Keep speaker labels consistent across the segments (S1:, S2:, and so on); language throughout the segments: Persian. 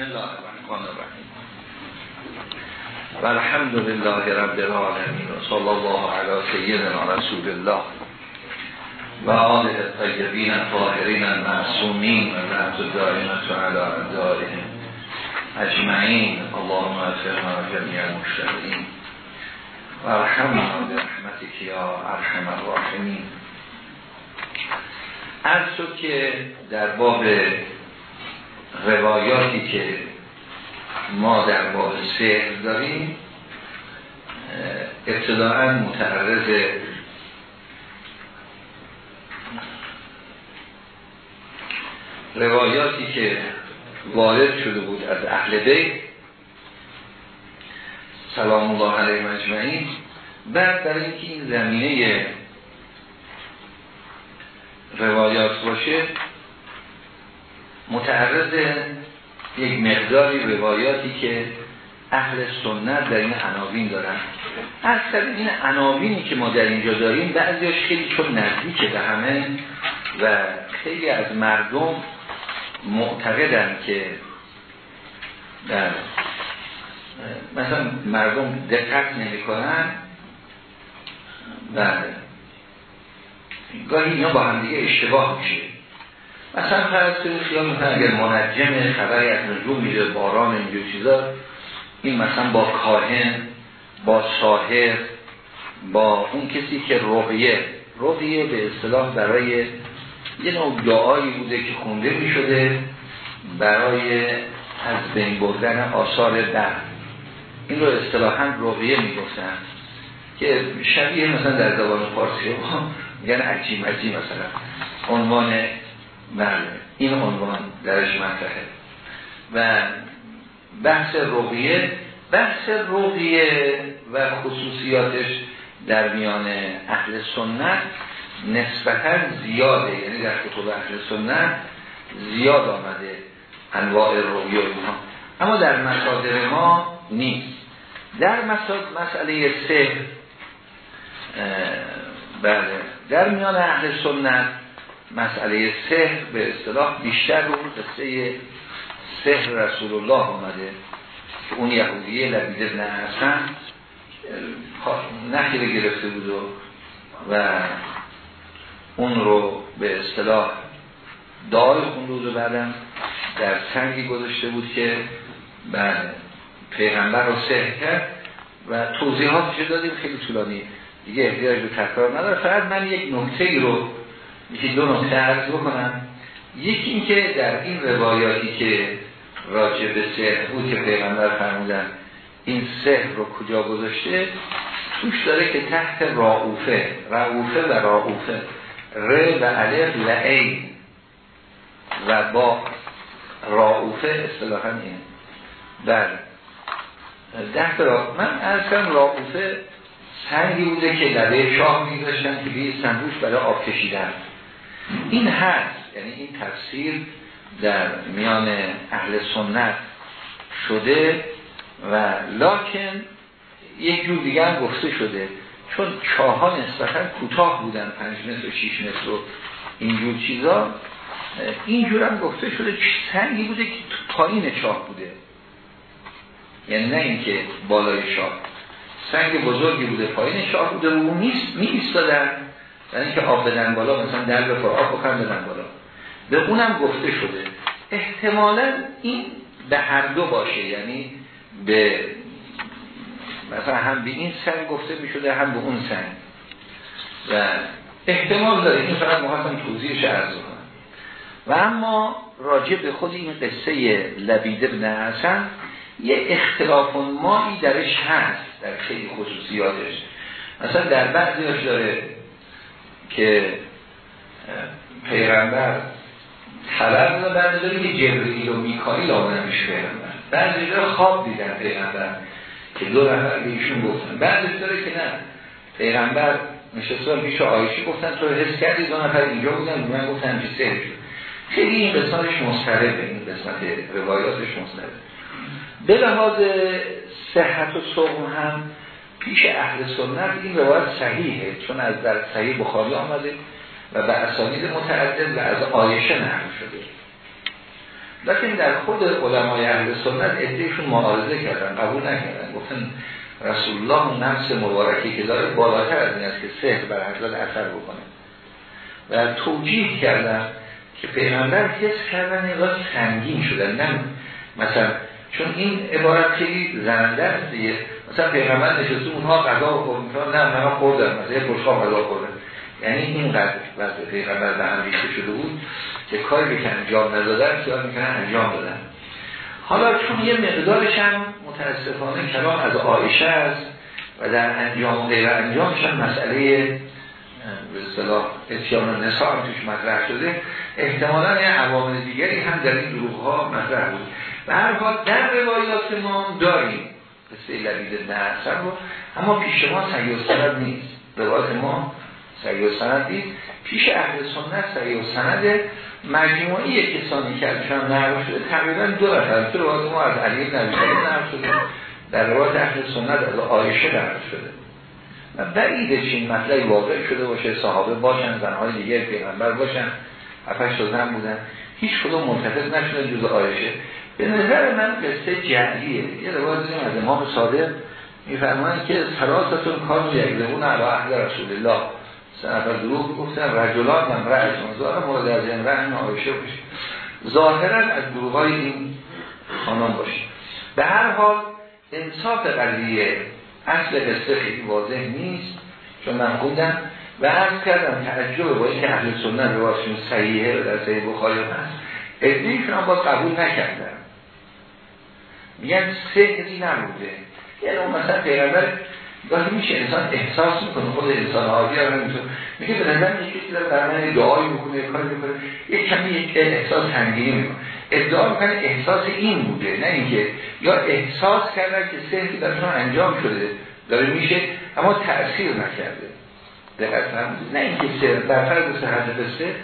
S1: الرحمن الرحیم و الحمد لله رب العالمین و صلی الله علی سیدنا رسول الله و آله الطیبین الطاهرین المعصومین و رحمت دائمت علی اعدائهم اجمعین اللهم افرنا جمیع المشتغلین و ارحمنا برحمتک یا ارحم الراحمین از شد که در باب روایاتی که ما در باب سهر داریم ابتداعا متعرض روایاتی که وارد شده بود از اهل بیت سلام الله علیه مجمعین بعد در اینکه این زمینه روایات باشه متعرض یک مقداری روایاتی که اهل سنت در این عناوین دارن. از این عناوینی که ما در اینجا داریم بعضیش خیلی چون نزدیک به همه و خیلی از مردم معتقدن که در مثلا مردم دقت نمی کنن بله گاهی اینا با هم دیگه اشتباه میشه. مثلا فرض کنید می‌کنن اگر منجم خبری از نجوم میده باران اینجور چیزا این مثلا با کاهن با ساهر با اون کسی که رقیه. رقیه به اصطلاح برای یه نوع دعایی بوده که خونده می‌شده برای از بین بردن آثار در. این رو اصطلاحا رقیه می‌گفتن که شبیه مثلا در زبان فارسی میگن عجیم عجیم مثلا. عنوان بله. این عنوان درش مطرحه. و بحث رقیه بحث رقیه و خصوصیاتش در میان اهل سنت نسبتا زیاده. یعنی در کتب اهل سنت زیاد آمده انواع رقیه اینها. اما در مصادر ما نیست. در مسئله سه بله. در میان اهل سنت مسئله سحر به اصطلاح بیشتر رو قصه سحر رسول الله آمده که اون یهودیه لبید ابن حسن نخیره گرفته بود و, و اون رو به اصطلاح دعای خونده بود و بعدم در سنگی گذاشته بود که بر پیغمبر رو سحر کرد و توضیحاتش دادیم خیلی طولانی. دیگه احتیاج به تکرار نداره. فقط من یک نکته رو میشه دو نکته عرض بکنم. یکی این که در این روایاتی که راجع به سحر بود که پیغمبر فرمودن این سحر رو کجا گذاشته؟ توش داره که تحت راعوفه راعوفه و راعوفه ر و الف لعین و با راعوفه اصطلاحا این بر ده را من از کنم راعوفه سنگی بوده که لبه شاه میذاشتن که به سنگوش برای آب کشیدن. این هست یعنی این تفسیر در میان اهل سنت شده و لاکن یک جور دیگه هم گفته شده. چون چاها نسبتا کوتاه بودن پنج متر و شیش متر و اینجور چیزا. اینجور هم گفته شده سنگی بوده که پایین چاه بوده. یعنی نه اینکه بالای شاه سنگ بزرگی بوده پایین شاه بوده رو نیست. می یعنی که آب بدن بالا مثلا در به آب بخن بدن بالا. به اونم گفته شده. احتمالا این به هر دو باشه. یعنی به مثلا هم به این سنگ گفته می شده هم به اون سنگ. و احتمال داره. این فقط محسن توضیحش عرض و اما راجع به خود این قصه لبیده بن حسن یه اختلاف مایی درش هست. در خیلی خصوصیاتش. مثلا در بعضیش داره که پیغمبر خبر دادن داره که جبریل و میکائیل آمدن پیغمبر. بعضی جا خواب دیدن پیغمبر که دو نفر ایشون گفتن. بعضی داره که نه پیغمبر نشستان پیش آیشی گفتن تو حس کردی دو نفر اینجا بودن؟ من گفتن چه سه خیلی این قسمتش مستربه این قسمت روایاتش مستربه به لحاظ صحت و صغم هم پیش اهل سنت این روایت صحیحه چون از در صحیح بخاری آمده و به اسانید متعدد و از آیشه نقل شده. لیکن در خود علمای اهل سنت ادهشون معارضه کردن قبول نکردن. گفتن رسول الله نفس مبارکی که داره بالاتر از این است که سهر بر حضرت اثر بکنه. و توجیه کردن که پیغمبر حس کردن این سنگین شدن. نه مثلا چون این عبارت خیلی زننده است دیگه. مثلا پیغمبر نشسته اونها غذا خورد نه من خوردم مثلا یه بشقاب غذا خوردم یعنی اینقدر وضع پیغمبر به هم ریخته شده بود که کاری که انجام ندادن خیال می‌کنن انجام دادن. حالا چون یه مقدارش هم متاسفانه کلام از آیشه است و در انجام و غیر انجامش هم مسئله به اصطلاح اتیان نسا هم توش مطرح شده. احتمالا یه عوامل دیگری هم در این دروغ ها مطرح بود. و هر حال در روایات ما داریم قصه لبید نه رو. اما پیش ما سید نیست. روایات ما سعی و سند پیش اهل سنت سعی و سند مجموعی کسانی که ازشان نقل شده تقریبا دو نفر. تو روایت ما از علی بن شده. در روایت اهل سنت از عایشه نقل شده. و بعیده چین مطلعی واقع شده باشه. صحابه باشن زنهای دیگه پیغمبر باشن هفتش تا زن بودن. هیچ کدوم ملتفت نشده جز آیشه به نظر من قصه جعلیه یه روایت از امام صادق میفرمایند که سراستون کار یکزمون علی اهل رسول الله سه نفر دروغ گفتن رجلات من رأی ظاهر مورد از این رحم آیشه باشه. ظاهرا از دروغ های این خانان باشه. به هر حال انصاف قضیه اصل قصه خیلی واضح نیست چون من خوندم و عرض کردم تعجب با اینکه اهل سنت رواشون صحیحه در صحیح بخاری هست. ادیشون با قبول نکردن. میگن کسی نبوده. یعنی اون مثلا پیغمبر گاهی میشه انسان احساس می‌کنه خود انسان عادی هم نمی‌تونه میگه به نظر یکی کسی در من دعایی می‌کنه کاری می‌کنه یک کمی یک احساس تنگینی می‌کنه. ادعا می‌کنه احساس این بوده نه اینکه یا احساس کردن که سهری درشون انجام شده داره میشه اما تأثیر نکرده. دقیق نه اینکه سر در فرض صحت قصه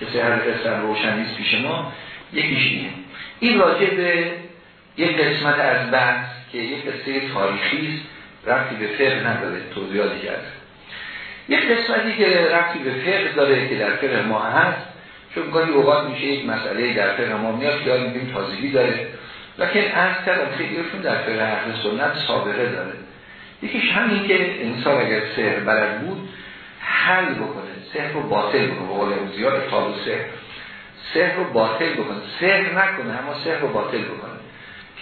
S1: که صحت قصه روشن نیست پیش ما یکیش اینه. این راجع به یک قسمت از بحث که یک قصه تاریخی است رفتی به فقه نداره توضیحاتی کرد یک قسمتی که رفتی به فقه داره که در فقه ما هست چون گاهی اوقات میشه یک مسئله در فقه ما میاد که میگیم تازگی داره. لکن از کردم خیلیشون در فقه اهل سنت سابقه داره. یکیش همین که انسان اگر سهر برد بود حل بکنه سهر رو باطل بکنه بقول زیاد سهر سهر رو باطل بکنه. سهر نکنه اما سهر رو باطل بکنه. که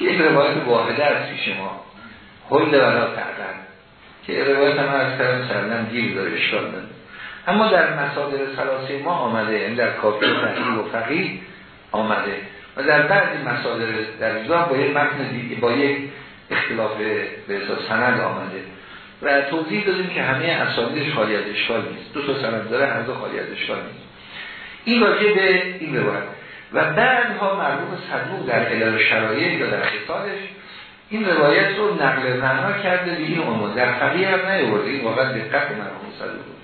S1: یک روایت واحده از پیش ما. حل ولا تعدن که روایت هم از کردم سرنم گیر داره اشکال داره اما در مسادر سلاسی ما آمده این یعنی در کافی فقیه و فقیه آمده. و در بعضی مسادر در جدا با یک متن دیگه با یک اختلاف به سند آمده. و توضیح دادیم که همه اسانیدش خالی از اشکال نیست. دو تا سند داره هر دو خالی از اشکال نیست. این راجع به این روایت. و بعدها مربوط صدوق در علل شرایع یا در خطالش این روایت رو نقل معنا کرده به این عنوان در فقیه هم نیورده این واقعا دقت مرحوم صدوق.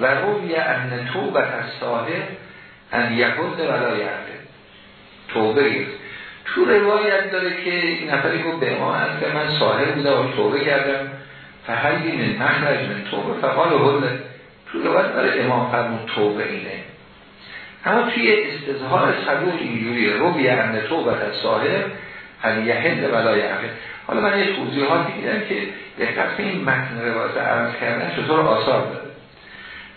S1: و روی ان توبت از صاحب ان یهود ولا یعقه توبه تو روایت داره که این نفری گفت به ما از که من صاحب بودم و توبه کردم. فهلی من مخرج من توبه. فقال هل تو روایت داره امام فرمون توبه اینه. اما توی استظهار صدوق اینجوری روی ان توبت از صاحب ان یهد ولا یعقه حالا من یه توضیحاتی میدم که دقت این متن روایت عرض کردن چطور آثار داره.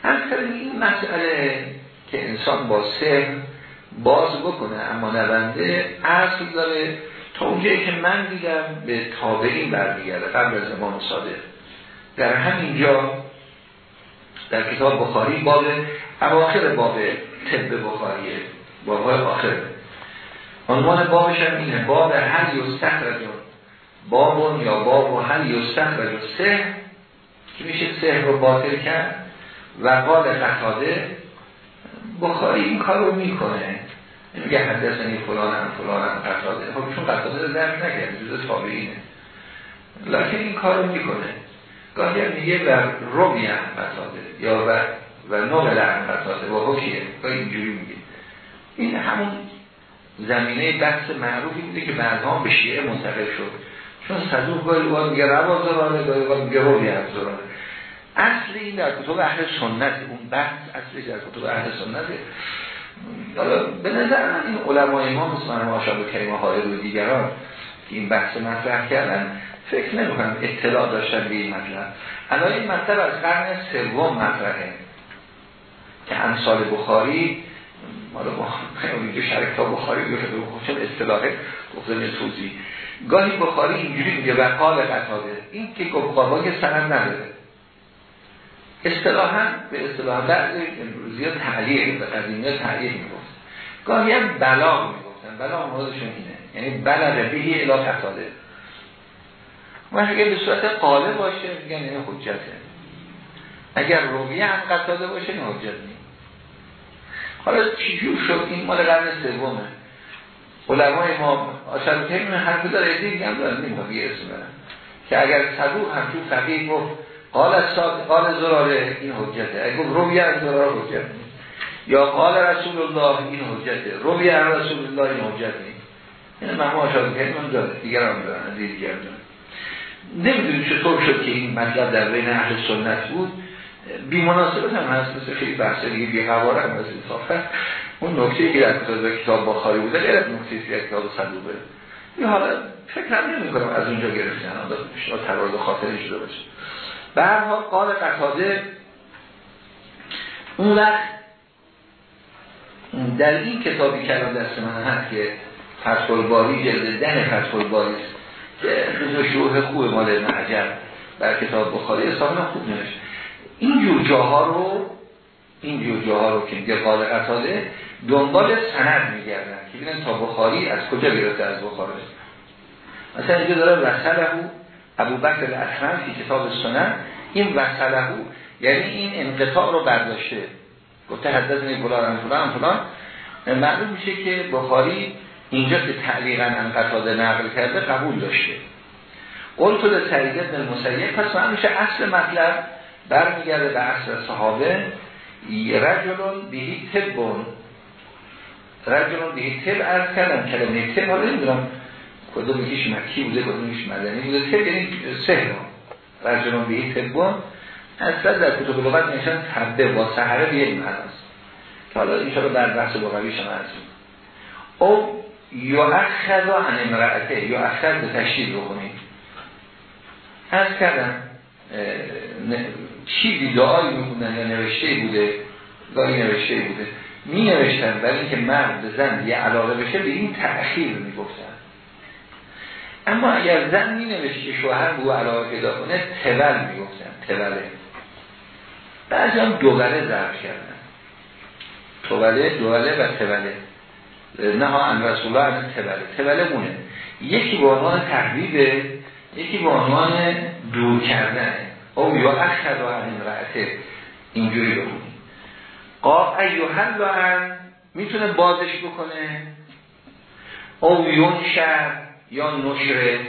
S1: از این مسئله که انسان با سه باز بکنه اما نونده اصل داره تا اونجایی که من دیدم به تابعین برمیگرده قبل از امام صادق. در همین جا در کتاب بخاری باب اواخر باب طب بخاریه. باب آخر. عنوان بابش هم اینه. باب هر یستخرجون بابون یا باب و هل یستخرج سه. که میشه سه رو باطل کرد؟ و قال قطاده بخاری این کار رو می‌کنه. میگه حدثنی فلان هم فلان هم قطاده خب چون قطاده رو درک نگرد جز تابعینه. لکن این کار رو می‌کنه. گاهی هم میگه و رومی هم قطاده یا و و نقل هم قطاده و حکیه گاهی اینجوری میگه. این همون زمینه بحث معروفی بوده که بعضها به شیعه منتقل شد. چون صدوق گاهی باید میگه روا زرانه گاهی باید میگه روی از زرانه اصل این در کتب اهل سنت اون بحث اصلی در کتب اهل سنت. حالا به نظر من این علمای ما مثل من آشاب کریم های و دیگران که این بحث مطرح کردن فکر نمی‌کنم اطلاع داشتن به این مطلب. الان این مطلب از قرن سوم مطرحه. که امثال بخاری حالا ما اینجا شرک تا بخاری بیفته چون اصطلاحه گفتن توضیح. گاهی بخاری اینجوری میگه و قال قطاده این که گفت که سند نداره. اصطلاحا به اصطلاح بعضی امروزی ها تعلیه به قدیمی ها تعلیه می‌گفت گاهی هم بلا می‌گفتن بلا مرادشون اینه. یعنی بلا ربیهی الا قطاده و اگر به صورت قاله باشه میگن این حجته. اگر رویه هم قطاده باشه این حجت نیست. حالا چجور شد این مال قرن سومه؟ علمای ما آشار کریم حرف داره ایده هم دارن نمی‌خوام یه اسم برن که اگر صدوق هم تو فقیه گفت قال ساد قال زراره این حجته اگر گفت رویه از زراره حجت یا قال رسول الله این حجته رویه از رسول الله این حجت نیست. این مهما آشار کریم هم داره دیگر هم دارن دیگر دارن. نمی‌دونی چطور شد که این مطلب در بین اهل سنت بود؟ بی مناسبت هم هست مثل خیلی بحث دیگه بی قواره هم از انصافت اون نکته که در کتاب بخاری بوده غیر از نکته که کتاب صدوبه یا حالا فکر هم نمی کنم از اونجا گرفتن شما ترارد خاطری شده باشه. به هر حال قال قطاده اون وقت در این کتابی که الان دست من هست که فتح باری جلد ده فتح باری است که شروع خوب مال ابن بر کتاب بخاری حسابنا خوب نوشت این جور جاها رو این جور جاها رو که میگه قال قطاده دنبال سند میگردن که بینن تا بخاری از کجا گرفته از بخاری. مثلا اینجا داره وصله ابو بکر الاکرم فی کتاب سنن این وصله یعنی این انقطاع رو برداشته. گفته حدثنی فلان فلان فلان معلوم میشه که بخاری اینجا که تعلیقا انقطاده نقل کرده قبول داشته. قلت به سعید پس من میشه اصل مطلب برمیگرده به اصل صحابه. رجلون بهی تبون رجلون بهی تب ارز کردم کلمه تب حالا نمی‌دونم کدوم یکیش مکی بوده کدومش مدنی بوده تب یعنی سهر. رجلون بهی تبون اصلا در کتب لغت نشان تبه با سهره به یک معناست که حالا این در بحث لغوی شما هستیم او یا اخذ عن امرأته یا اخذ به تشدید رو کنید از کردم چیزی دعایی میخوندن یا نوشته بوده گاهی نوشته بوده. می نوشتن برای اینکه مرد به زن یه علاقه بشه به این تأخیر می‌گفتن. اما اگر زن می نوشته که شوهر به علاقه پیدا کنه تول می‌گفتن توله بعضی هم دوله ضرب کردن. توله دوله و توله نه ها ان رسول الله توله توله مونه. یکی به عنوان تحریبه یکی به عنوان دور کردنه او یا اخر و این رعته اینجوری بکنی قا ایوهن و می‌تونه بازش بکنه. او شر یا نشره.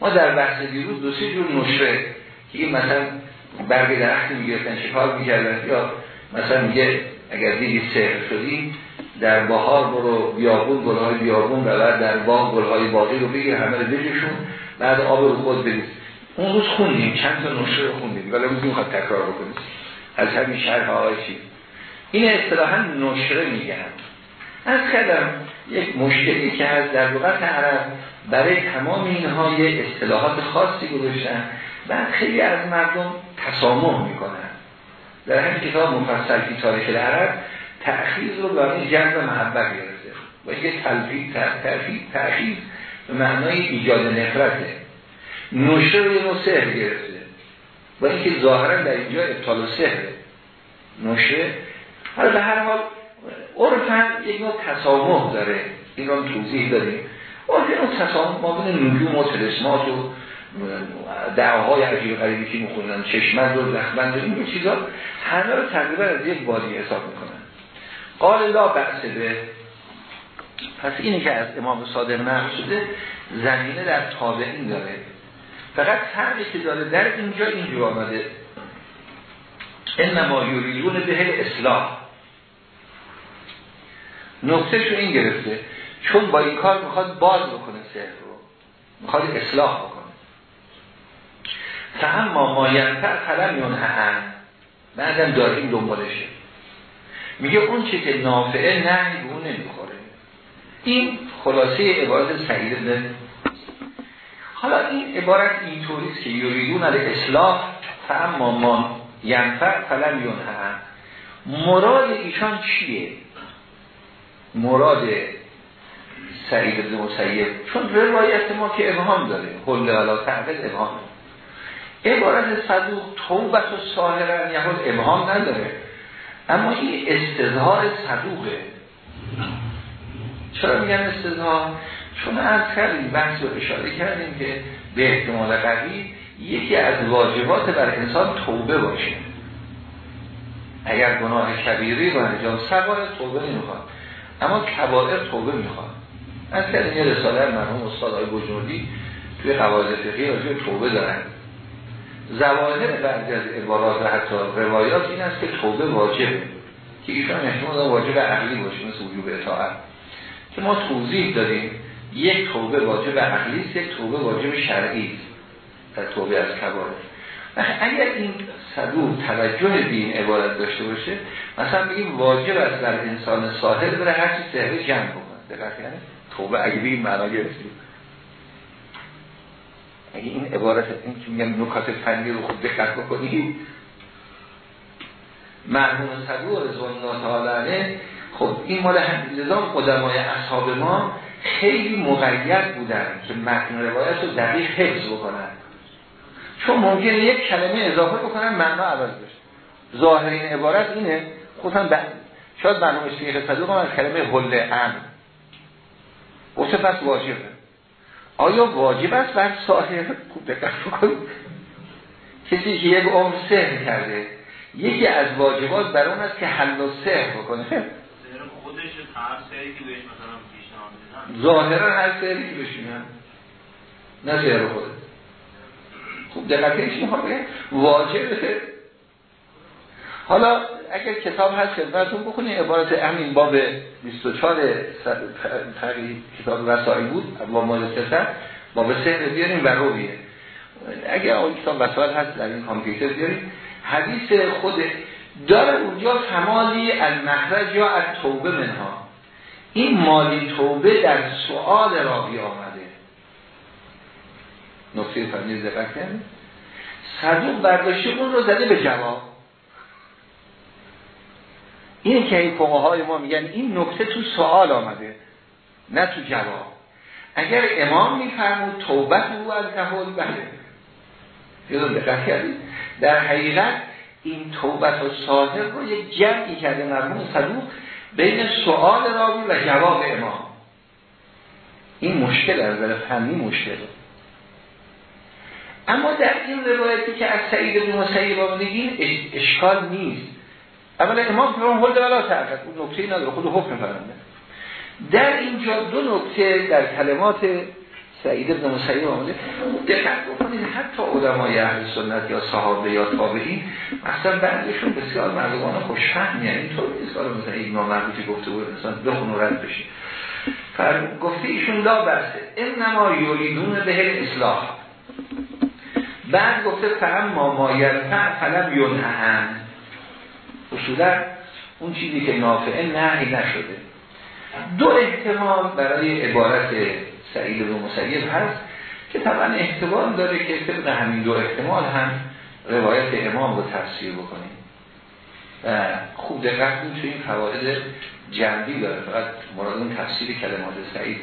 S1: ما در بحث دیروز دو سه جور نشره که مثلا برگ درخت می‌گرفتن شکار می‌کردن یا مثلا میگه اگر دیدی سهر شدی در بهار برو بیابون گلهای بیابون و بعد در باغ گلهای باقی رو بگیر همه رو بجشون بعد آب رو خود بریز. اون روز خوندیم. چند تا نشره رو خوندیم. ولی روز تکرار بکنیم از همین شرح چیز این اصطلاحا نشره میگن. از کدم یک مشکلی که از در لغت عرب برای تمام اینها یه اصطلاحات خاصی گذاشتن بعد خیلی از مردم تسامح می‌کنن. در همین کتاب مفصل فی تاریخ العرب تأخیز رو برای جنب محبت گرفته و یه تلفیق تأخیز به معنای ایجاد نفرته. نوشه رو یه نوع سهر گرفته. و اینکه ظاهرا در اینجا ابطال سهره نوشه. حالا به هر حال عرفا یک نوع تسامح داره. این رو توضیح داریم عرف نوع تسامح ما نجوم و تلسمات و دعاهای عجیب غریبی که می‌خونن چشمند و لخمند و این چیزا همه رو تقریبا از یک بادی حساب می‌کنن. قال لا بحث به. پس اینه که از امام صادق نقل شده زمینه در تابعین داره. فقط فرقی که داره در اینجا اینجا آمده. انما یوریدون به اصلاح. نقطه شو این گرفته چون با این کار می‌خواد باز بکنه سهر رو. می‌خواد اصلاح بکنه. فهم ما ماینتر قلم یون هم بعدم داریم دنبالشه. میگه اون چی که نافعه نه به اون نمی‌خوره. این خلاصه عبارت سعید حالا این عبارت اینطوریست که یوریدون علی اصلاح فاما ما ینفع فلم ینهن مراد ایشان چیه؟ مراد سعید ابن مسیب. چون روایت ما که ابهام داره. حل علا تعقل ابهام. عبارت صدوق توبت و ساهرن یه ابهام نداره. اما این استظهار صدوقه. چرا میگن استظهار؟ چون از کردیم بحث رو اشاره کردیم که به احتمال قوی یکی از واجبات بر انسان توبه باشه. اگر گناه کبیری رو انجام سوار توبه نمی‌خواد اما کبائر توبه می‌خواد. از کردیم یه رساله مرحوم استاد آقای بجنودی توی قواعد فقهی راجع توبه دارن. زواهر بعضی از عبارات و حتی روایات این است که توبه واجبه که ایشان احتمال واجب عقلی باشه مثل وجوب اطاعت. که ما توضیح داریم یک توبه واجب عقلی است یک توبه واجب شرعی. است در توبه از کبائر اگر این صدور توجه به این عبارت داشته باشه مثلا بگیم واجب است در انسان ساحل بره هر چی سهره جمع بکنه. دقیق یعنی توبه اگه بگیم معنا گرفتیم. اگه این عبارت این که میگم نکات فنی رو خود دقت بکنید مرحوم صدور رضوان الله تعالی خب این مال نظام قدمای اصحاب ما خیلی مقید بودن که متن روایت رو دقیق حفظ بکنن. چون ممکنه یک کلمه اضافه بکنن معنا عوض بشه. ظاهرین عبارت اینه خودم ب... شاید برنامه شیخ صدوق از کلمه حل ام گفته پس واجبه. آیا واجب است بر ساحر خوب دقت کسی که یک عمر سهر کرده یکی از واجبات بر اون است که حل و سهر بکنه.
S2: خودش هر که بهش مثلا
S1: ظاهرا هر سهری که بشینن نه سهر خود خوب دقت کنید واجبه حالا اگر کتاب هست خدمتتون بخونید عبارت امین باب 24 تقریب کتاب وسائل بود با مال سفر باب سهر بیاریم و رویه. اگر اون کتاب وسائل هست در این کامپیوتر بیاریم حدیث خود داره اونجا تمالی المخرج یا از توبه منها. این مالی توبه در سؤال راوی آمده نقطه فرمیز دقت کنید صدوق برداشته اون رو زده به جواب. این که این های ما میگن این نکته تو سوال آمده نه تو جواب. اگر امام میفرمود توبت او از نهول بله. یادون دقت کردید در حقیقت این توبت و صادق رو یک جمعی کرده مرمون صدوق بین سوال راوی و جواب امام. این مشکل از نظر فنی مشکل اما در این روایتی که از سعید بن مسیب آمده این اشکال نیست. اولا امام فرمان هل ولا تعقد اون نکته نداره خود حکم فرمانده در اینجا دو نکته در کلمات سعید ابن مسیب آمده دقت بکنید حتی علمای اهل سنت یا صحابه یا تابعین مثلا بعضیشون بسیار مردمان خوشفهم یعنی اینطور نیست که مثلا این نامربوطی گفته بود مثلا بخون و رد بشه. گفته ایشون لا این نما یوریدون به اصلاح بعد گفته فهم ما مایرفع فلم یونهن اصولا اون چیزی که نافعه نهی نشده. دو احتمال برای عبارت سعید و مسیب هست که طبعا احتمال داره که طبق همین دو احتمال هم روایت امام رو تفسیر بکنیم. و خوب دقت تو این فواید جنبی داره. فقط مراد اون تفسیر کلمات سعید.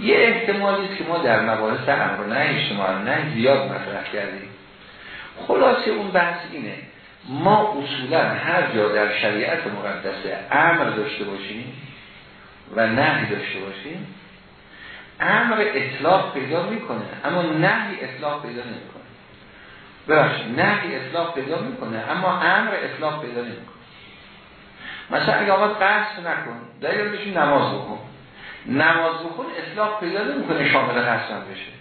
S1: یه احتمالی که ما در مباحث امر نه اجتماع نه زیاد مطرح کردیم. خلاصه اون بحث اینه. ما اصولا هر جا در شریعت مقدسه امر داشته باشیم و نهی داشته باشیم امر اطلاق پیدا می‌کنه اما نهی اطلاق پیدا نمی‌کنه. ببخشید نهی اطلاق پیدا می‌کنه اما امر اطلاق پیدا نمی‌کنه. مثلا اگه آقا قصد نکن دلیل بشین نماز بکن نماز بکن اطلاق پیدا نمی‌کنه شامل قصد بشه.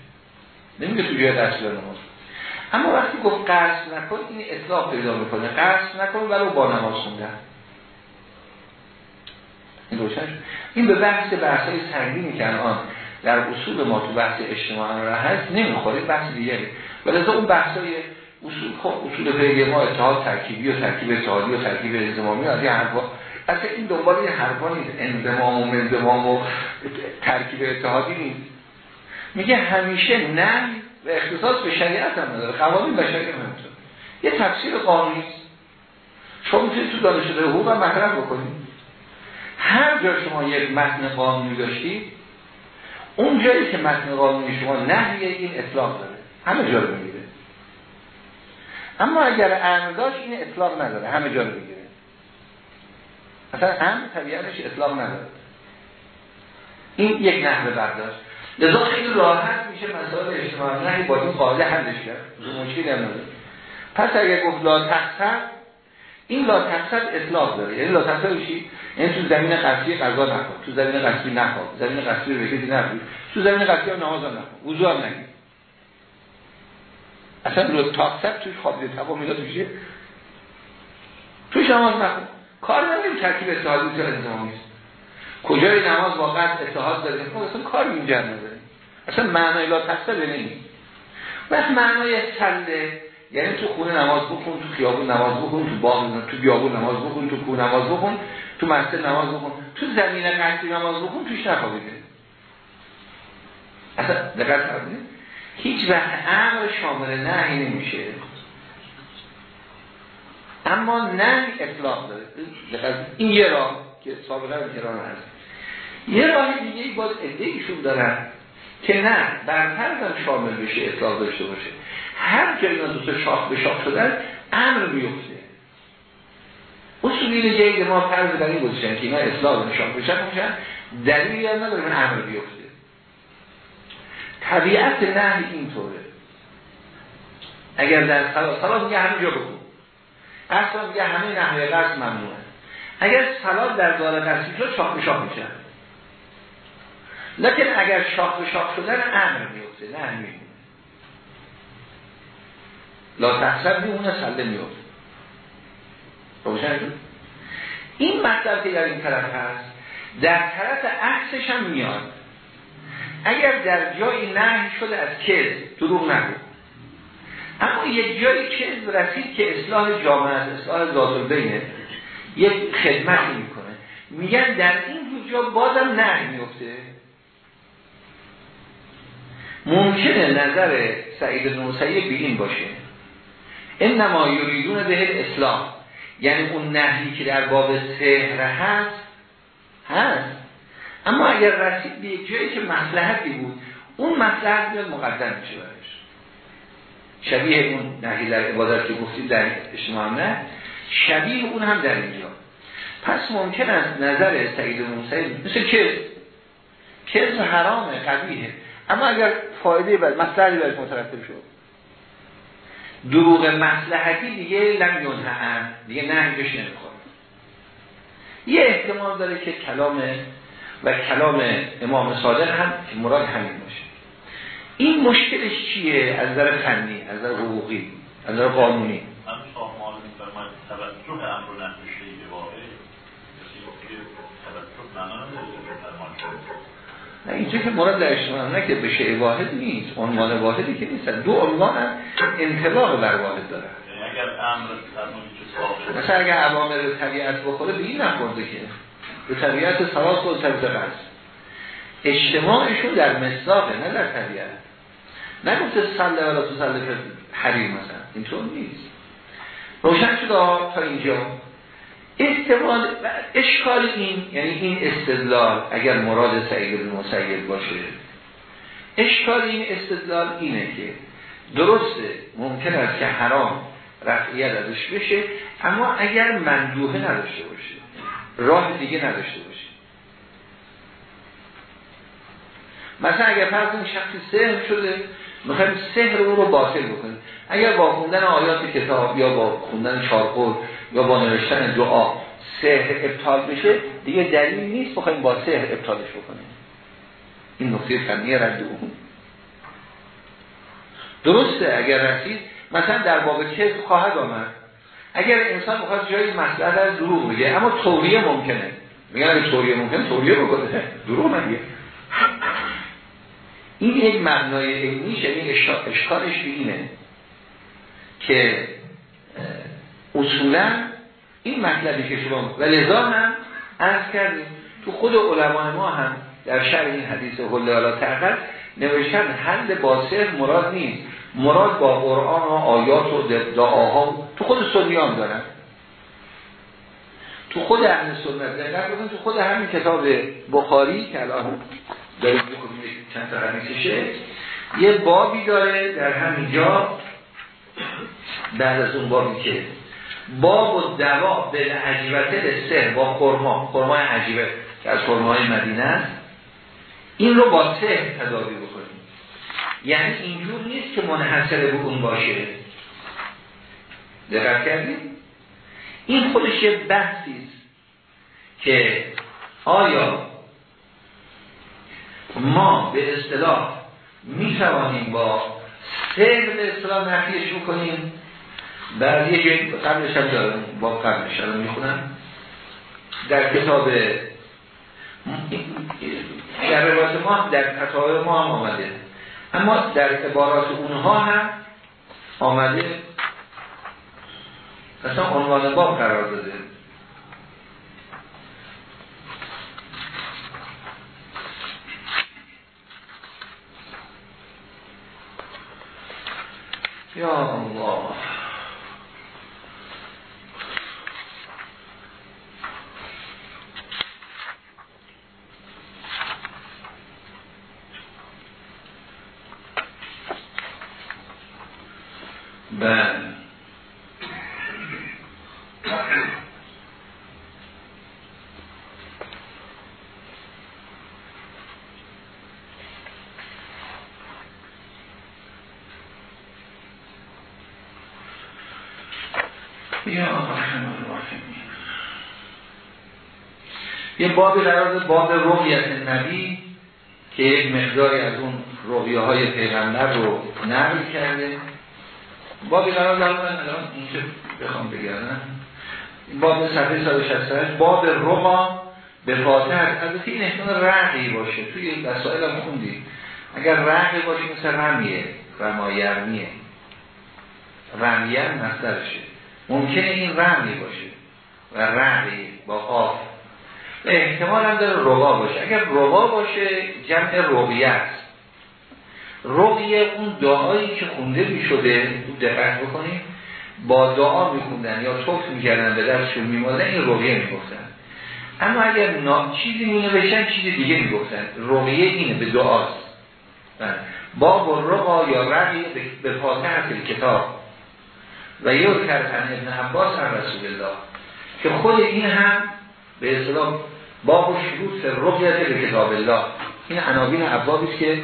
S1: نمیگه تو جای قصد نماز. اما وقتی گفت قصد نکن این اطلاق پیدا می‌کنه. قصد نکن ولو با نماز خوندن این روشن این به بحث بحث های سنگینی که الان در اصول ما تو بحث اجتماع را هست نمی‌خوره بحث دیگری ولی اون بحث های اصول خب اصول پیگه ما اتحاد ترکیبی و ترکیب اتحادی و ترکیب انضمامی از این حرفا. اصلا این دنبال یه حرفا نیست انضمام و منضمام و ترکیب اتحادی نیست. میگه همیشه نه و اختصاص به شریعت هم نداره قوانین بشری هم یه تفسیر قانونی شما می‌تونید تو دانشگاه حقوق هم مطرح بکنید. هر جا شما یک متن قانونی داشتید اون جایی که متن قانونی شما نهیه این اطلاق داره. همه جا رو می‌گیره. اما اگر امر داشت این اطلاق نداره همه جا رو می‌گیره. اصلا امر طبیعتش اطلاق نداره. این یک نحوه برداشت. لذا خیلی راحت میشه مسائل اجتماعی با این قاعده حلش کرد. مشکلی هم نداره. پس اگر گفت لا تقصد این لا تقصد اطلاق داره. یعنی لا تقصد چی؟ یعنی تو زمین قصدی قضا نکن تو زمین قصدی نخواب زمین قصدی رو بگیدی نبود تو زمین قصدی هم نماز هم نکن وضو هم نگید اصلا رو تقصد توش خواب دید تقا می‌داد میشه توش نماز نکن کار نداریم ترکیب اتحادی تو انزامی است. کجای نماز واقعا اتحاد داره خب اصلا کار اینجا نداره اصلا معنای لا تقصد نیست بس معنای سله یعنی تو خونه نماز بخون تو خیابون نماز بخون تو باغ تو بیابون نماز بخون تو کوه نماز بخون تو مسجد نماز بخون تو زمین قصدی نماز بخون توش نخوابیده اصلا دقت کردید هیچ وقت امر شامل نهی نمیشه. اما نه اطلاق داره. این یه راه که سابقه هم کران هست. یه راه دیگه باز عده ایشون دارن که نه برتر هم شامل بشه اطلاق داشته باشه. هر جایی اینا دوست شاخ به شاخ شدن امر میفته اصولی جدید ما فرض بر این گذاشتن که اینا اصلاح نشان بشن میشن دلیلی هم نداره من امر بیفته طبیعت نه اینطوره. اگر در صلاح صلاح میگه همینجا بکن. اصلا میگه همه نحوه قصد ممنوعه. اگر صلاح در دار قصدی شد شاخ به شاخ میشن. لیکن اگر شاخ به شاخ شدن امر میفته نه میفته لا تحصب میمونه سله میفته روشن؟ این مطلب که در این طرف هست در طرف عکسش هم میاد. اگر در جایی نه شده از کذب دروغ نگو. اما یک جایی کذب رسید که اصلاح جامعه اصلاح ذات بینه یک خدمت می‌کنه. میگن در این جا بازم نه میفته ممکنه نظر سعید نوسیه به باشه. انما یریدون به اسلام یعنی اون نهی که در باب سهر هست هست. اما اگر رسید به یک جایی که مسلحتی بود اون مسلحت میاد مقدم میشه برش شبیه اون نهی در عبادت که گفتید در اجتماع نه شبیه اون هم در اینجا. پس ممکن است نظر سعید موسی مثل که کذب حرامه قبیه اما اگر فایده بر مسئله برش مترتب شد. دروغ مسلحتی دیگه لم ینهن دیگه نهی بشه نمی‌خواد یه احتمال داره که کلام و کلام امام صادق هم مراد همین باشه. این مشکلش چیه؟ از نظر فنی از نظر حقوقی از نظر قانونی. نه اینجا که مراد در اجتماع نه که بشه واحد نیست عنوان واحدی که نیست. دو عنوان هم انطباق بر واحد داره. مثلا اگر عوامر طبیعت بخوره به این نخورده که. به طبیعت سواس خود طبیعت قصد اجتماعشون در مصداقه نه در طبیعت. نگفته سله ولا تو سله حریم مثلا. اینطور نیست. روشن شده تا اینجا. احتمال اشکال این یعنی این استدلال اگر مراد سعید المسید باشه اشکال این استدلال اینه که درسته ممکن است که حرام رفعیت ازش بشه اما اگر مندوه نداشته باشه راه دیگه نداشته باشه. مثلا اگر فرض این شخصی سهر شده می‌خوایم سهر او رو باطل بکنیم. اگر با خوندن آیات کتاب یا با خوندن چارقل یا با نوشتن دعا سهر ابطال بشه دیگه دلیل نیست بخوایم با سهر ابطالش بکنیم. این نقطه فنی رد اون درسته اگر رسید مثلا در باب کذب خواهد آمد؟ اگر انسان بخواد جایی مسئله از دروغ بگه اما توریه ممکنه. میگن اگه توریه ممکنه توریه بکنه. دروغ نگه. این یک معنای علمی یعنی اشکالش اینه که اصولا این مطلبی که شما و لذا هم از کردیم تو خود علمای ما هم در شرح این حدیث حل علا تقل نوشتن حل با مراد نیست. مراد با قرآن و آیات و دعاها تو خود سنیان دارن. تو خود اهل سنت. بودن تو خود همین کتاب بخاری که الان داریم چند تا حدیثشه یه بابی داره در همینجا بعد از اون بابی که باب و دوا به عجیبته سه با خرما. خرمای عجیبه. که از خرمای مدینه است. این رو با سه تداوی بکنیم. یعنی اینجور نیست که منحصر به اون باشه. دقت کردیم این خودش یه بحثی است که آیا ما به اصطلاح می توانیم با سهر به اصطلاح نفیش می‌کنیم بعد یه جایی قبلش هم دارم با قبلش هم می‌خونم در کتاب در روایت ما در کتاب ما هم آمده. اما در عبارات اونها هم آمده. اصلا عنوان باب قرار داده. یا الله. یه بابی قرار باب رقیت نبی که یک مقداری از اون رقیه های پیغمبر رو نقل کرده. بابی قرار دارم الان اینجا بخوام بگردم. باب صفحه 168 باب رقا به فاتح البته این احتمال رقی باشه. توی وسائل هم خوندیم. اگر رقی باشه مثل رمیه رمایرمیه. رمیه مصدرشه. ممکنه این رمی باشه و رقی با قاف احتمال هم داره رقا باشه. اگر رقا باشه جمع رقیه است. رقیه اون دعایی که خونده می شده دقت بکنیم با دعا میخوندن یا توف می‌کردن به دستشون میمادن این رقیه می‌گفتن. اما اگر نا... چیزی می نوشتن چیزی دیگه می‌گفتن. رقیه اینه به دعاست بله. باب و رقا یا رقیه به فاتحه کتاب و یه کرتن ابن عباس هم رسول الله. که خود این هم به اصطلاح باب شروط رقیت به کتاب الله. این عناوین ابوابی که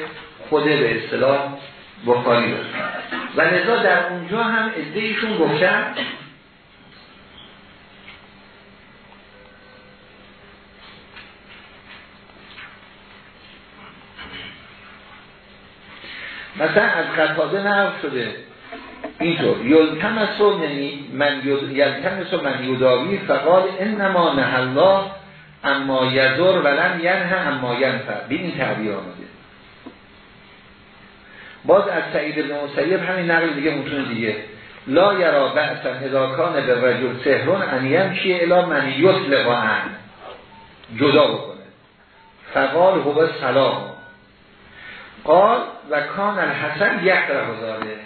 S1: خود به اصطلاح بخاری داشت و لذا در اونجا هم ادهیشون گفتن مثلا از قطاده نقل شده. اینطور یلتمس من یلتمس من یداوی فقال انما نه الله اما یزر ولم ینه اما ینفع. بین این تعبیر آمده. باز از سعید بن مسیب همین نقل دیگه متون دیگه. لا یرا بعثا هداکان به رجل سهرون ان یمشی الا من یطلق ان. جدا بکنه. فقال هو سلام. قال و کان الحسن یک رهزاده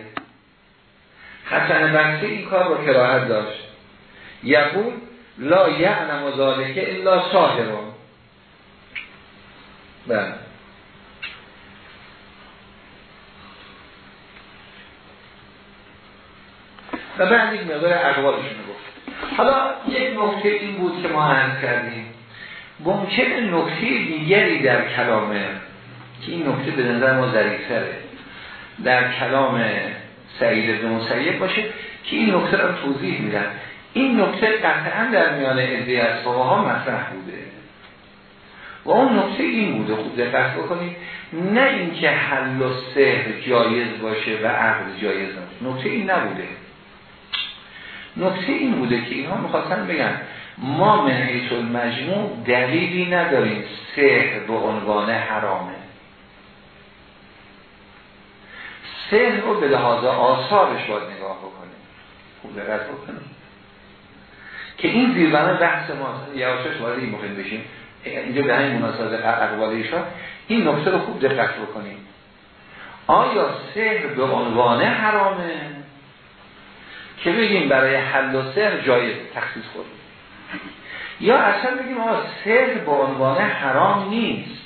S1: حسن بنسی این کار رو کراهت داشت. یقول لا یعنم ذالکه الا صاحبان بله. و بعد یک مقدار اقوالشون گفت. حالا یک نکته این بود که ما هم کردیم. ممکنه نکته دیگری در کلامه که این نکته به نظر ما ذریفتره در کلام سعید بن مسیب باشه که این نکته رو توضیح میدن این نکته قطعا در میان ادعای از ها مطرح بوده. و اون نکته این بوده خوب دقت بکنید نه اینکه حل و سهر جایز باشه و عقل جایز نباشه. نکته این نبوده. نکته این بوده که اینها می‌خواستن بگن ما منحیط المجموع دلیلی نداریم سهر به عنوان حرامه. سهر رو به لحاظ آثارش باید نگاه بکنیم. خوب دقت بکنیم. که این زیربنا بحث ما یواشاش وارد این مهم بشیم. اینجا به همین مناسبت اقوال ایشان. این نکته رو خوب دقت بکنیم. آیا سهر به عنوان حرامه؟ که بگیم برای حل و سهر جای تخصیص خود یا اصلا بگیم آقا سهر به عنوان حرام نیست.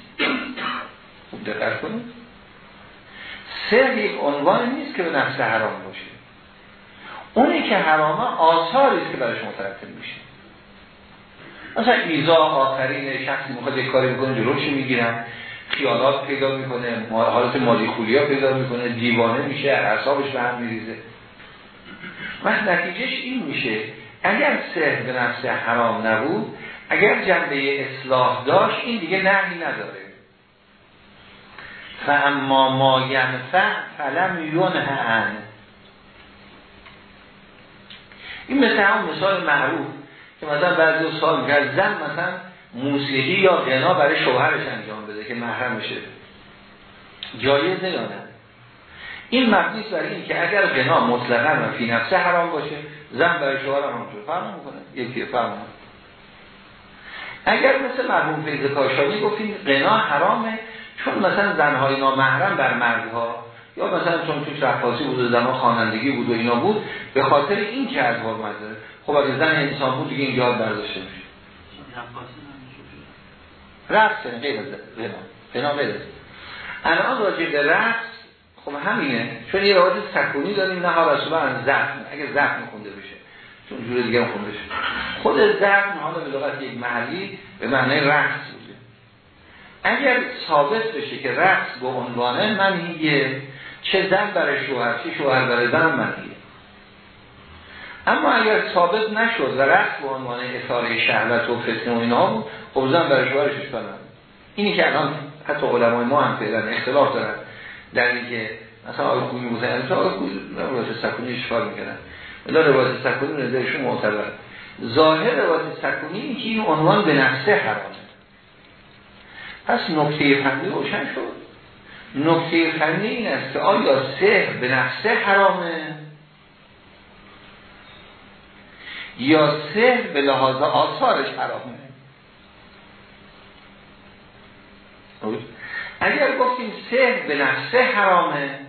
S1: خوب دقت کنیم. سهر یک عنوان نیست که به نفس حرام باشه. اونی که حرامه آثاری است که برایش مترتب میشه. مثلا ایزا آخرین شخصی می‌خواد یک کاری بکنه جلوش می‌گیرن؟ خیالات پیدا می‌کنه حالت مالی خولیا پیدا می‌کنه دیوانه میشه اعصابش به هم میریزه. و نتیجهش این میشه اگر سهر به نفس حرام نبود اگر جنبه اصلاح داشت این دیگه نهی نداره. فاما ما ینفع فلم ینه عن این مثل هم مثال معروف که مثلا بعضی سال میگه مثلا موسیقی یا غنا برای شوهرش انجام بده که محرمشه. جایزه یا نه؟ این مبنی برای این که اگر غنا مطلقا و فی نفسه حرام باشه زن برای شوهر هم همونطور. فرم می‌کنه؟ یکی فرم اگر مثل مرحوم فیض کاشانی گفتیم غنا حرامه چون مثلا زنهای نامحرم بر مردها یا مثلا چون توش رفاسی بود و زمان خانندگی بود و اینا بود به خاطر این که از حرمت داره خب اگه زن انسان بود دیگه این یاد برداشته میشه. رقص غیر از غنا غیر الان راجع به رقص خب همینه. چون یه روایت سکونی داریم نه ها رسول از زخم اگه زخم خونده بشه. چون جور دیگه هم خونده شد خود زخم حالا به لغت یک محلی به معنی رقص بوده اگر ثابت بشه که رقص به عنوان منهیه چه زن برای شوهر چه شوهر برای زن منهیه اما اگر ثابت نشد و رقص به عنوان اثاره شهوت و فتنه و اینا خب زن برای شوهرش اشکال اینی که الان حتی علمای ما هم فعلا اختلاف دارن. در اینکه مثلا آقای خوبی موزه مثلا آقای خوبی روایت سکونی اشکال می‌کنن الا روایت سکونی نظرشون معتبر ظاهر روایت سکونی این که این عنوان به نفسه حرامه پس نکته فنی روشن شد. نکته فنی این است که آیا سه به نفسه حرامه؟ یا سه به لحاظ آثارش حرامه؟ اگر گفتیم سه به نفسه حرامه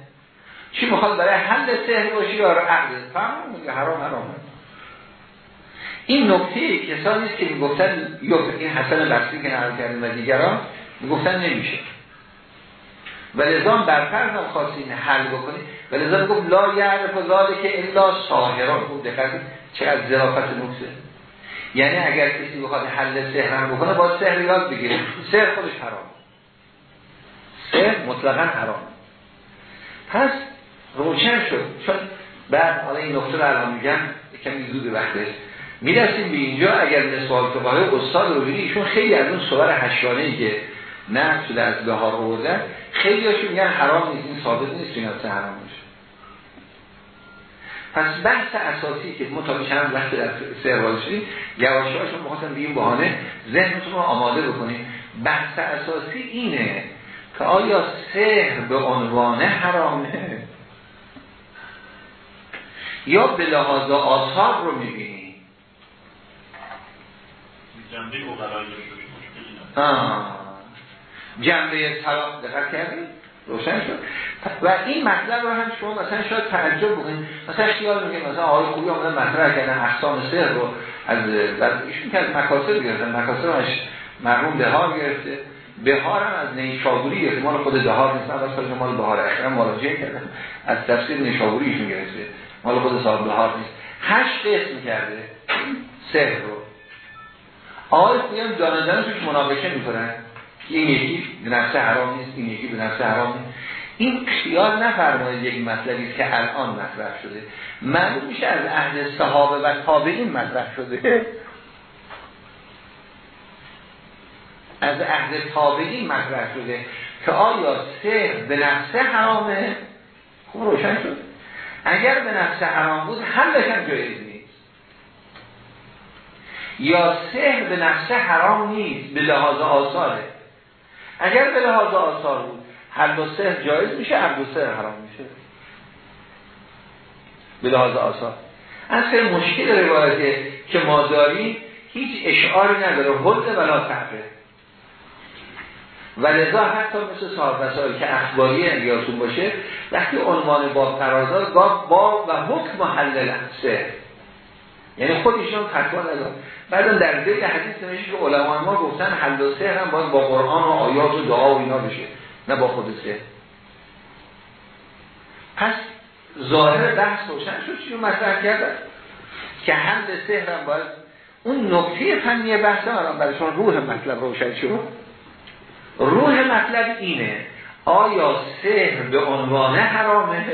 S1: چی می‌خواد برای حل سهر باشی یا عقل؟ فهم میگه حرام حرامه. این نکته کسانی که می‌گفتن یا این حسن بحثی که نقل کردیم و دیگران می‌گفتن نمیشه. و لذا برفرض هم خواستین حل بکنید و لذا گفت لا یعرف و که الا ساهران خوب دقت چه از ظرافت نکته یعنی اگر کسی بخواد حل سحر بکنه با سحر یاد بگیره. سحر خودش حرام. سحر مطلقا حرام. پس روشن شد. چون بعد حالا این نقطه رو الان میگم کمی زود وقته. می‌رسیم به اینجا. اگر مثال تو استاد رو بینی ایشون خیلی از اون صور هشتانه ای که نه شده از بهار آوردن خیلی هاشون میگن حرام نیست این ثابت نیست این از حرام میشه پس بحث اساسی که ما تا چند وقت در سروال شدیم یواشی هاشون بخواستن به این بحانه ذهنتون رو آماده بکنیم. بحث اساسی اینه که آیا سهر به عنوان حرامه؟ یا به لحاظ آثار رو می‌بینی
S2: جنبه
S1: جنبه طلاق دقت کردید روشن شد. و این مطلب رو هم شما مثلا شاید تعجب بکنید. مثلا خیال میگه مثلا آقای خوبی آمدن مطرح کردن احسان سر رو از ایشون که از مکاسب گرفتن. مکاسبش مرحوم بهار گرفته. بهار هم از نیشابوری گرفته. مال خود بهار نیست. من واسه مال بهار اخرم مراجعه کردم از تفسیر نیشابوری ایشون گرفته. مال خود صاحب بهار نیست. هشت قسم کرده. سر رو. آقای خوبی هم دانه توش مناقشه می‌کنن. این یکی به نفسه حرام نیست این یکی به نفسه حرام نیست. این خیال نفرمایید یک مطلبی که الان مطرح شده. معلوم میشه از اهل صحابه و تابعین مطرح شده. از اهل تابعین مطرح شده که آیا سه به نفسه حرامه؟ خوب روشن شد. اگر به نفسه حرام بود هم جایز نیست. یا سه به نفسه حرام نیست به لحاظ آثاره. اگر به لحاظ آثار بود هر دو سه جایز میشه هر دو سه حرام میشه. به لحاظ آثار. از مشکل روایت که ما داریم هیچ اشعاری نداره. حد ولا تعبه و لذا حتی مثل صاحب مسائل که اخباری یادتون باشه وقتی عنوان باب قرارداد گاه باب و حکم محل سه یعنی خودشون فتوا نداد بعد در ذیل حدیث نمیشه که علما ما گفتن حل سه هم باید با قرآن و آیات و دعا و اینا بشه نه با خود سه. پس ظاهر بحث روشن شد چی رو مطرح کردن؟ که حل سهر هم باید اون نکته فنی بحث هم برای شما روح مطلب روشن شد. روح مطلب اینه آیا سهر به عنوان حرامه؟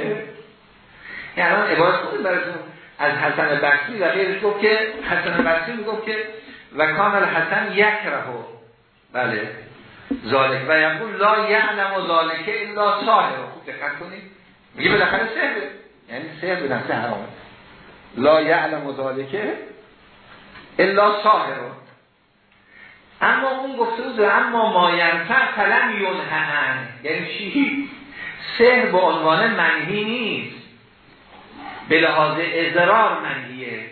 S1: یعنی الان عبارت کنید براتون از حسن بصری و غیرش گفت که حسن بصری می‌گفت که و کامل حسن یک رهو بله. ذالک. و یقول لا یعلم و ذالکه الا ساهر خوب دقت کنید. میگه بالاخره سهر یعنی سهر به نفسه حرامه لا یعلم و ذالکه الا ساهر اما اون گفته بود اما ماینفع فلم ینهن یعنی چی؟ سهر به عنوان منهی نیست. به لحاظ ازرار منهیه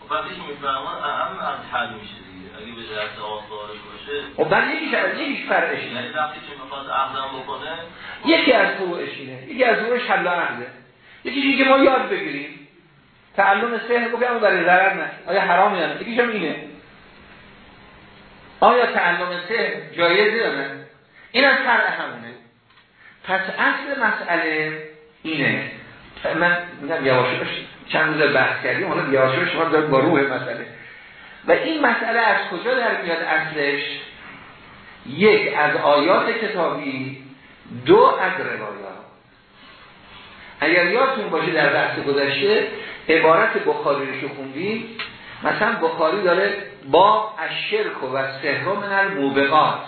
S2: خب وقتی که میفهمان اهم از حل میشه دیگه. اگه به درس آثارش باشه.
S1: خب بعد یکیش از یکیش فرقش
S2: یعنی
S1: اینه
S2: وقتی که می‌خواد عقدم بکنه
S1: یکی از فروعش اینه. یکی از فروعش حل عقده یکیش که ما یاد بگیریم. تعلم سهر گفت اما برای ضرر نه آیا حرام یا نه؟ یکیش هم اینه. آیا تعلم سهر جایزه یا نه؟ این هم فرق همونه. پس اصل مسئله اینه. من میگم یواشوش چند روز بحث کردیم حالا یواشوش ما داریم با روح مسئله. و این مسئله از کجا در میاد اصلش؟ یک از آیات کتابی. دو از روایات. اگر یادتون باشه در بحث گذشته عبارت بخاری رو خوندیم مثلا بخاری داره با الشرک و سهر من الموبقات.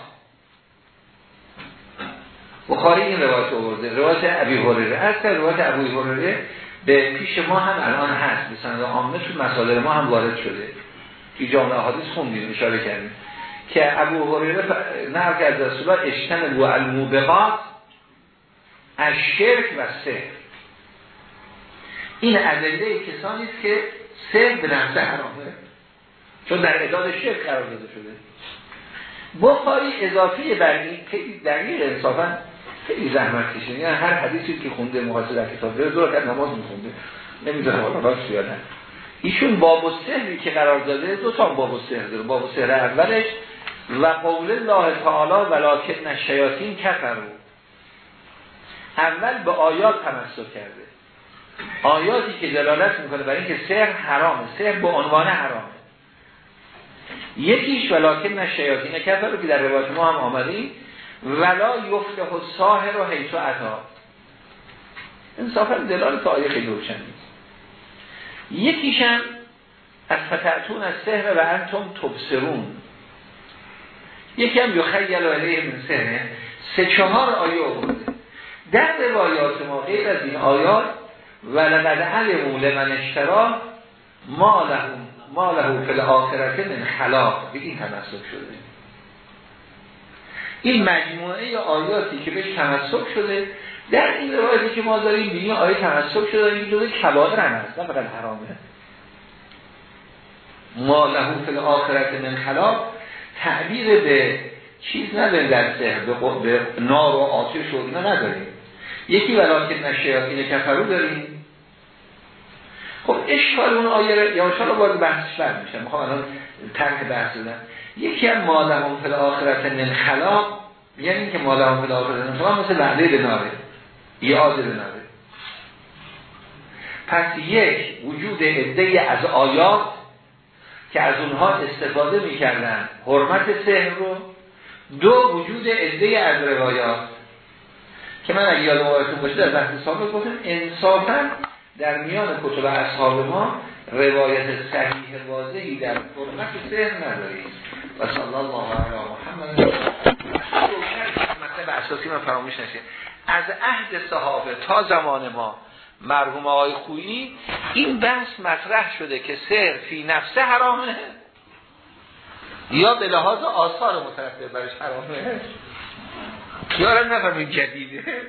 S1: بخاری این روایت آورده. روایت ابی هریره از روایت ابی هریره به پیش ما هم الان هست. به سند عامه تو مسائل ما هم وارد شده. که جامعه حدیث خوندیم اشاره کردیم. که ابو هریره نه که از رسول الله اشتن و الموبقات از شرک و سهر این ادله کسانی است که سهر به نفسه حرامه. چون در اداد شرک قرار داده شده. بخاری اضافه بر این خیلی دقیق انصافا خیلی زحمت کشید یعنی هر حدیثی که خونده در کتاب داره دو رکعت نماز میخونده. نمی‌دونه حالا راست یا ایشون باب السهری که قرار داده دو تا باب السهر داره. باب السهر اولش و قول الله تعالی ولکن الشیاطین کفروا. اول به آیات تمسک کرده. آیاتی که دلالت می‌کنه برای اینکه سحر حرامه. سحر به عنوان حرامه. یکیش ولکن الشیاطین کفروا که در روایت ما هم آمدیم ولا یفلح و حیث عطا انصافا دلالت آیه خیلی روشن نیست. یکیشم از فتعتون از سهر و انتم تبصرون. یکی هم یخیل علیه من سهره سه چهار آیه آورده. در روایات ما غیر از این آیات ولقد علموا لمن اشترا ما له ما له فی الاخرت من خلاق. به این تمسک شده. این مجموعه آیاتی که بهش تمسک شده در این روایتی که ما داریم بینی آیه تمسک شده این جزء کبائر هم هست نه فقط حرامه. ما له فی الاخرت من خلاق تعبیر به چیز نداریم در سهر به, به نار و آتش و اینا نداریم. یکی ولیکن نشیاطین کفرو داریم. خب اشکال اون آیه یا انشاءالله باید بحثش بر میشه. می‌خوام الان ترک بحث بدم. یکی هم مالهم فی الاخرت من خلاق یعنی که مالهم فی الاخرت من خلاق مثل وعده به ناره یاد به پس یک وجود عده از آیات که از اونها استفاده می‌کردن حرمت سهر رو دو وجود عده از روایات که من اگه یادم باشه در بحث سابق گفتم انصافا در میان کتب اصحاب ما روایت صحیح واضحی در حرمت سهر نداریم. و صلی الله علی محمد. مطلب اساسی من فراموش نشه. از عهد صحابه تا زمان ما مرحوم آقای خویی این بحث مطرح شده که سر فی نفسه حرامه. یا به لحاظ آثار مترتب برش حرامه. یارم نفهمید جدیده.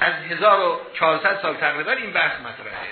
S1: از 1400 سال تقریبا این بحث مطرحه.